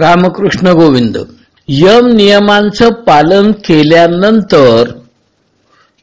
Ramakrishna Govind M नियमांचं पालन केल्यानंतर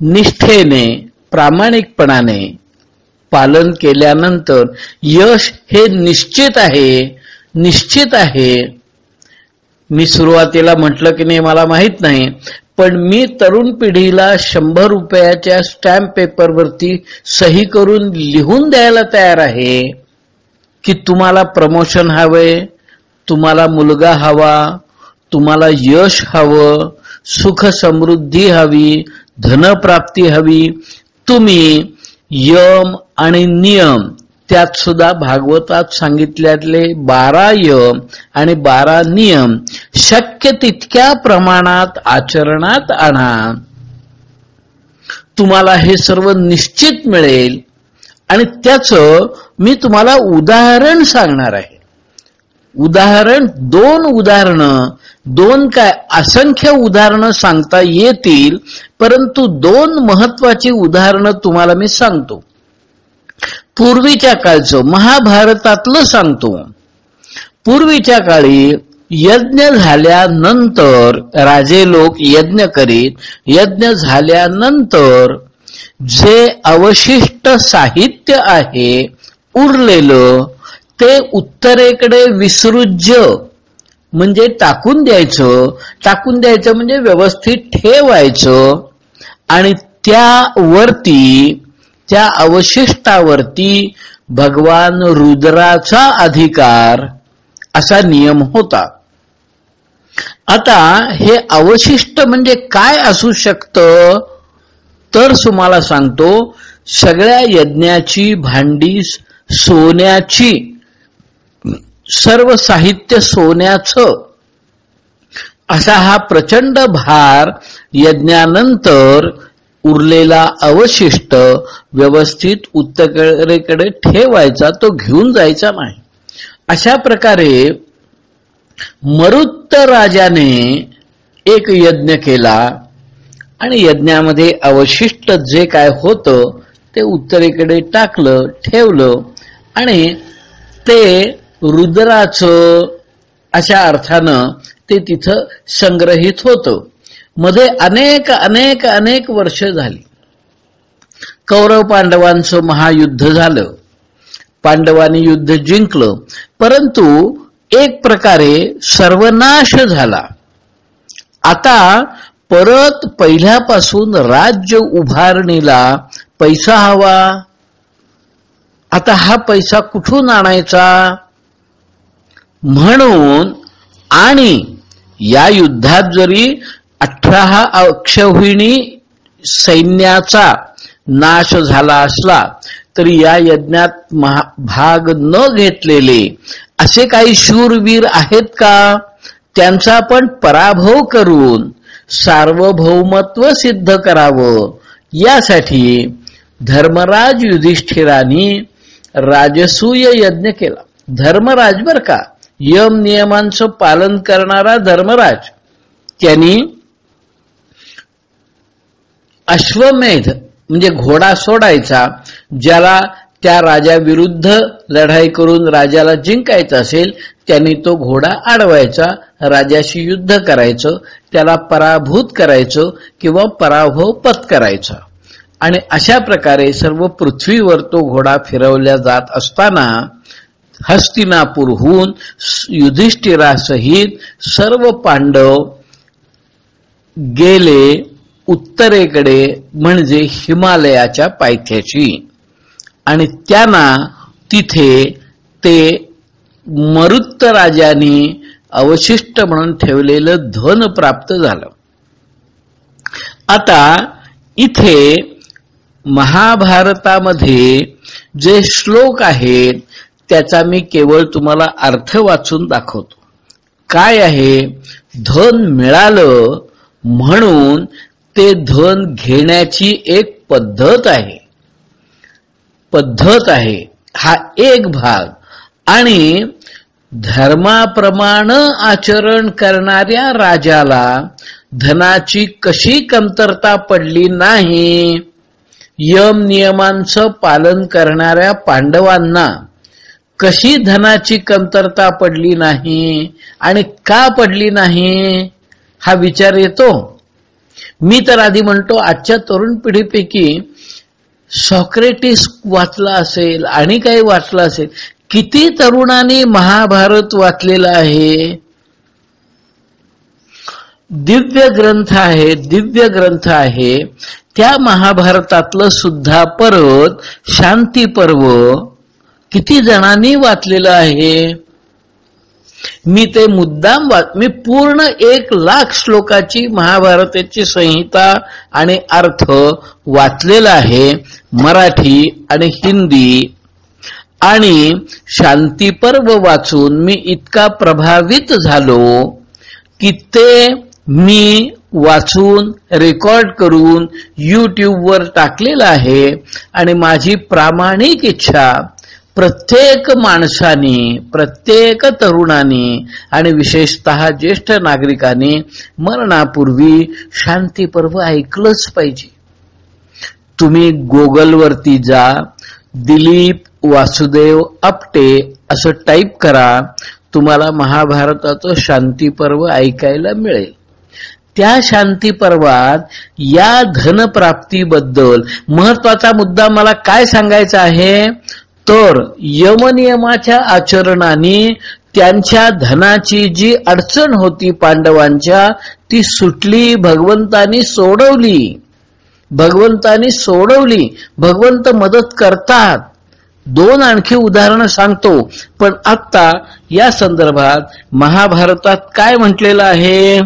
निष्ठेने प्रामाणिकपणाने पालन केल्यानंतर यश हे निश्चित आहे निश्चित आहे. मी सुरुवातीला म्हटलं की नाही मला माहीत नाही पण मी तरुण पिढीला शंभर रुपयाच्या स्टॅम्प पेपरवरती सही करून लिहून द्यायला तयार आहे. की तुम्हाला प्रमोशन हवंय तुम्हाला मुलगा हवा तुम्हाला यश हवं सुख समृद्धी हवी धनप्राप्ती हवी तुम्ही यम आणि नियम त्यात सुद्धा भागवतात सांगितल्यातले बारा यम आणि बारा नियम शक्य तितक्या प्रमाणात आचरणात आणा. तुम्हाला हे सर्व निश्चित मिळेल आणि त्याचं मी तुम्हाला उदाहरण सांगणार आहे. उदाहरण दोन उदाहरणं दोन काय असंख्य उदाहरणं सांगता येतील परंतु दोन महत्वाची उदाहरणं तुम्हाला मी सांगतो. पूर्वीच्या काळचं महाभारतातलं सांगतो. पूर्वीच्या काळी यज्ञ झाल्यानंतर राजे लोक यज्ञ करीत यज्ञ झाल्यानंतर जे अवशिष्ट साहित्य आहे उरलेलं ते उत्तरेकडे विसृज्य म्हणजे टाकून द्यायचं. टाकून द्यायचं म्हणजे व्यवस्थित ठेवायचं. आणि त्यावरती त्या अवशिष्टावरती भगवान रुद्राचा अधिकार असा नियम होता. आता हे अवशिष्ट म्हणजे काय असू शकतं? तर तुम्हाला सांगतो सगळ्या यज्ञाची भांडी सोन्याची. सर्व साहित्य सोन्याचं. असा हा प्रचंड भार यज्ञानंतर उरलेला अवशिष्ट व्यवस्थित उत्तरेकडे ठेवायचा तो घेऊन जायचा नाही. अशा प्रकारे मरुत्त राजाने एक यज्ञ केला आणि यज्ञामध्ये अवशिष्ट जे काय होतं ते उत्तरेकडे टाकलं ठेवलं आणि ते रुद्राचं अशा अर्थानं ते तिथं संग्रहित होतं. मध्ये अनेक अनेक अनेक वर्ष झाली. कौरव पांडवांचं महायुद्ध झालं. पांडवांनी युद्ध जिंकलं. परंतु एक प्रकारे सर्वनाश झाला. आता परत पहिल्यापासून राज्य उभारणीला पैसा हवा. आता हा पैसा कुठून आणायचा? म्हणून आणि या युद्धात जरी अठरा अक्षहिणी सैन्याचा नाश झाला असला तरी या यज्ञात भाग न घेतलेले असे काही शूरवीर आहेत का? त्यांचा पण पराभव करून सार्वभौमत्व सिद्ध करावं. यासाठी धर्मराज युधिष्ठिरांनी राजसूय यज्ञ केला. धर्मराज बर का? यम नियमांचं पालन करणारा धर्मराज. त्यांनी अश्वमेध म्हणजे घोडा सोडायचा ज्याला त्या राजाविरुद्ध लढाई करून राजाला जिंकायचं असेल त्यांनी तो घोडा अडवायचा राजाशी युद्ध करायचं त्याला पराभूत करायचं किंवा पराभव पत्करायचा आणि अशा प्रकारे सर्व पृथ्वीवर तो घोडा फिरवल्या जात असताना हस्तिनापूरहून युधिष्ठिरासहित सर्व पांडव गेले उत्तरेकडे म्हणजे हिमालयाच्या पायथ्याची आणि त्यांना तिथे ते मरुत्त राजाने अवशिष्ट म्हणून ठेवलेलं धन प्राप्त झालं. आता इथे महाभारतामध्ये जे श्लोक आहेत त्याचा मी केवळ तुम्हाला अर्थ वाचून दाखवतो. काय आहे? धन मिळालं म्हणून ते धन घेण्याची एक पद्धत आहे. पद्धत आहे. हा एक भाग. आणि धर्माप्रमाणे आचरण करणाऱ्या राजाला धनाची कशी कमतरता पडली नाही? यम नियमांचं पालन करणाऱ्या पांडवांना कशी धनाची कमतरता पडली नाही आणि का पडली नाही हा विचार येतो. मी तर आधी म्हणतो आजच्या तरुण पिढीपैकी सॉक्रेटिस वाचला असेल आणि काही वाचलं असेल किती तरुणांनी महाभारत वाचलेलं आहे. दिव्य ग्रंथ आहे दिव्य ग्रंथ आहे. त्या महाभारतातलं सुद्धा परत शांती पर्व किती जणांनी वाचलेलं आहे? मी ते मुद्दाम वाच मी पूर्ण एक लाख श्लोकाची महाभारताची संहिता आणि अर्थ वाचलेला आहे मराठी आणि हिंदी. आणि शांतीपर्व वाचून मी इतका प्रभावित झालो की ते मी वाचून रेकॉर्ड करून यूट्यूबवर टाकलेलं आहे आणि माझी प्रामाणिक इच्छा प्रत्येक माणसाने प्रत्येक तरुणाने आणि विशेषतः ज्येष्ठ नागरिकांनी मरणापूर्वी शांती पर्व ऐकलंच पाहिजे. तुम्ही वरती जा दिलीप वासुदेव आपटे असं टाईप करा तुम्हाला महाभारताचं शांती पर्व ऐकायला मिळेल. त्या शांती पर्वात या धनप्राप्तीबद्दल महत्त्वाचा मुद्दा मला काय सांगायचा आहे? तर यमनियमाच्या आचरणाने त्यांच्या धनाची जी अडचण होती पांडवांच्या ती सुटली भगवंतानी सोडवली. भगवंतानी सोडवली. भगवंत मदत करतात. दोन आणखी उदाहरणं सांगतो. पण आत्ता या संदर्भात महाभारतात काय म्हटलेलं आहे?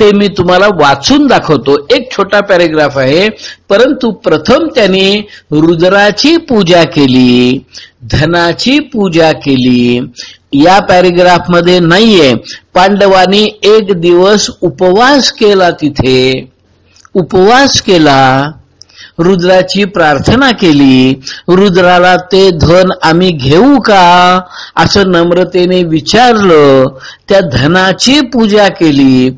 ते मी तुम्हाला वाचून दाखवतो. एक छोटा पॅरेग्राफ आहे. परंतु प्रथम त्यांनी रुद्राची पूजा केली धनाची पूजा केली. या पॅरेग्राफमध्ये नाहीये. पांडवांनी एक दिवस उपवास केला तिथे. उपवास केला. रुद्राची प्रार्थना केली. रुद्राला ते धन आम्ही घेऊ का? असं नम्रतेने विचारलं. त्या धनाची पूजा केली.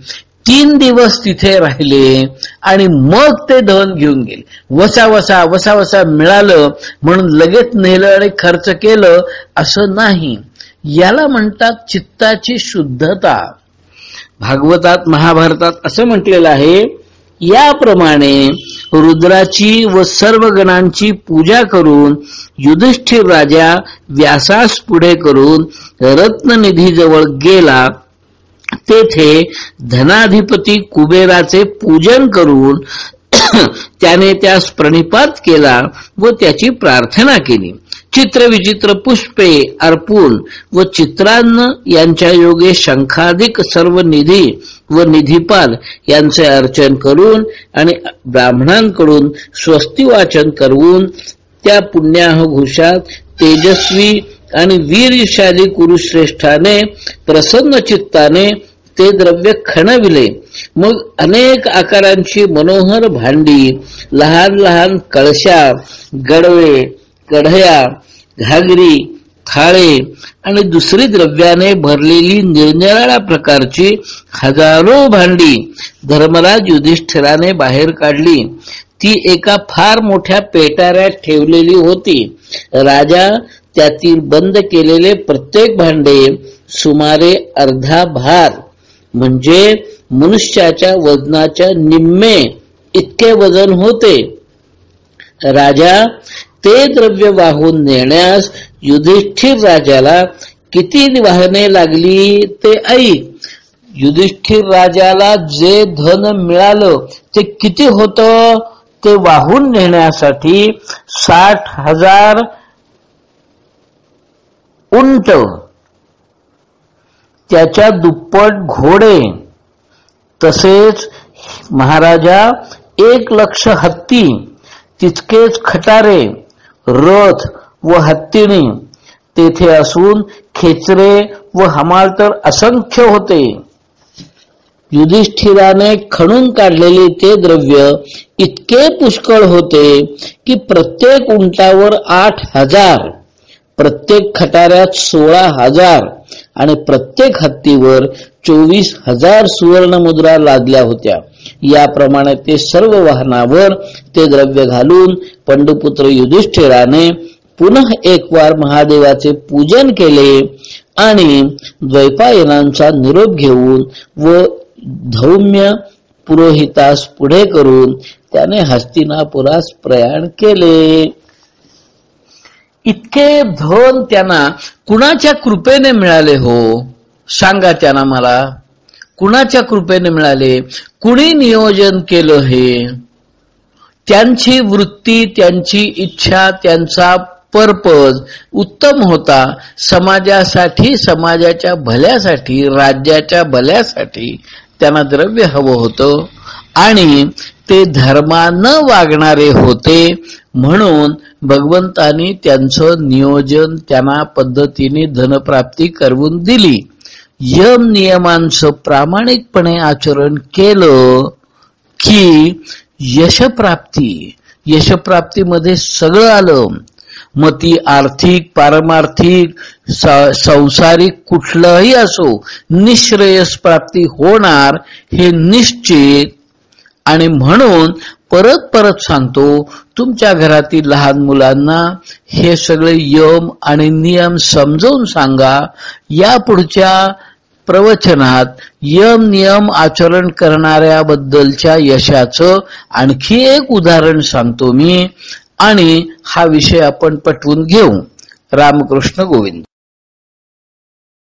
तीन दिवस तिथे राहिले आणि मग ते धन घेऊन गेले. वसा वसा वसा वसा मिळालं म्हणून लगेच नेलं आणि खर्च केलं असं नाही. याला म्हणतात चित्ताची शुद्धता. भागवतात महाभारतात असं म्हटलेलं आहे याप्रमाणे रुद्राची व सर्व गणांची पूजा करून युधिष्ठिर राजा व्यासास पुढे करून रत्ननिधी जवळ गेला. तेथे धनाधिपती कुबेराचे पूजन करून त्याने त्यास प्रणिपात केला व त्याची प्रार्थना केली. चित्रविचित्र पुष्पे अर्पून व चित्रान्न यांच्या योगे शंखाधिक सर्व निधी व निधीपाल यांचे अर्चन करून आणि ब्राह्मणांकडून स्वस्ती वाचन करून त्या पुण्याह घोषात तेजस्वी आणि वीरशाली कुरुश्रेष्ठाने प्रसन्न चित्ताने ते द्रव्य खणविले. मग अनेक आकारांची मनोहर भांडी लहान लहान कळशा गडवे कढया घागरी थाळे आणि दुसरी द्रव्याने भरलेली निरनिराळ्या प्रकारची हजारो भांडी धर्मराज युधिष्ठिराने बाहेर काढली. ती एका फार मोठ्या पेटाऱ्यात ठेवलेली होती. राजा त्यातील बंद केलेले प्रत्येक भांडे सुमारे अर्धा भार. म्हणजे मनुष्याच्या वजनाच्या निम्मे इतके वजन होते. राजा ते द्रव्य वाहून नेण्यास युधिष्ठिर राजाला किती वाहने लागली ते ऐक. युधिष्ठिर राजाला जे धन मिळालं ते किती होत? ते वाहून नेण्यासाठी साठ हजार उंट. त्याच्या दुप्पट घोडे. तसेच महाराजा एक लक्ष हत्ती तितकेच खटारे रथ व हत्तीने तेथे असून खेचरे व हमाल तर असंख्य होते. युधिष्ठिराने खणून काढलेले ते द्रव्य इतके पुष्कळ होते की प्रत्येक उंटावर आठ हजार. प्रत्येक खटाऱ्यात सोळा हजार आणि प्रत्येक हत्तीवर चोवीस हजार सुवर्ण मुद्रा लादल्या होत्या. याप्रमाणे ते सर्व वाहनावर ते द्रव्य घालून पंडुपुत्र युधिष्ठिराने पुनः एक वार महादेवाचे पूजन केले आणि द्वैपायनांचा निरोप घेऊन व धौम्य पुरोहितास पुढे करून त्याने हस्तिनापुरास प्रयाण केले. इतके धन त्यांना कुणाच्या कृपेने मिळाले हो? सांगा त्यांना मला. कुणाच्या कृपेने मिळाले? कुणी नियोजन केलं हे? त्यांची वृत्ती त्यांची इच्छा त्यांचा पर्पज उत्तम होता. समाजासाठी समाजाच्या भल्यासाठी राज्याच्या भल्यासाठी त्यांना द्रव्य हवं होतं. आणि ते धर्मानं वागणारे होते. म्हणून भगवंतानी त्यांचं नियोजन त्यांना पद्धतीने धनप्राप्ती करवून दिली. यम नियमांचं प्रामाणिकपणे आचरण केलं की यशप्राप्ती यशप्राप्तीमध्ये सगळं आलं. मग ती आर्थिक पारमार्थिक संसारिक कुठलंही असो निश्रेयस प्राप्ती होणार हे निश्चित आणि म्हणून परत परत सांगतो तुमच्या घरातील लहान मुलांना हे सगळे यम आणि नियम समजवून सांगा. या पुढच्या प्रवचनात यम नियम आचरण करणाऱ्याबद्दलच्या यशाचं आणखी एक उदाहरण सांगतो मी आणि हा विषय आपण पटवून घेऊ. रामकृष्ण गोविंद.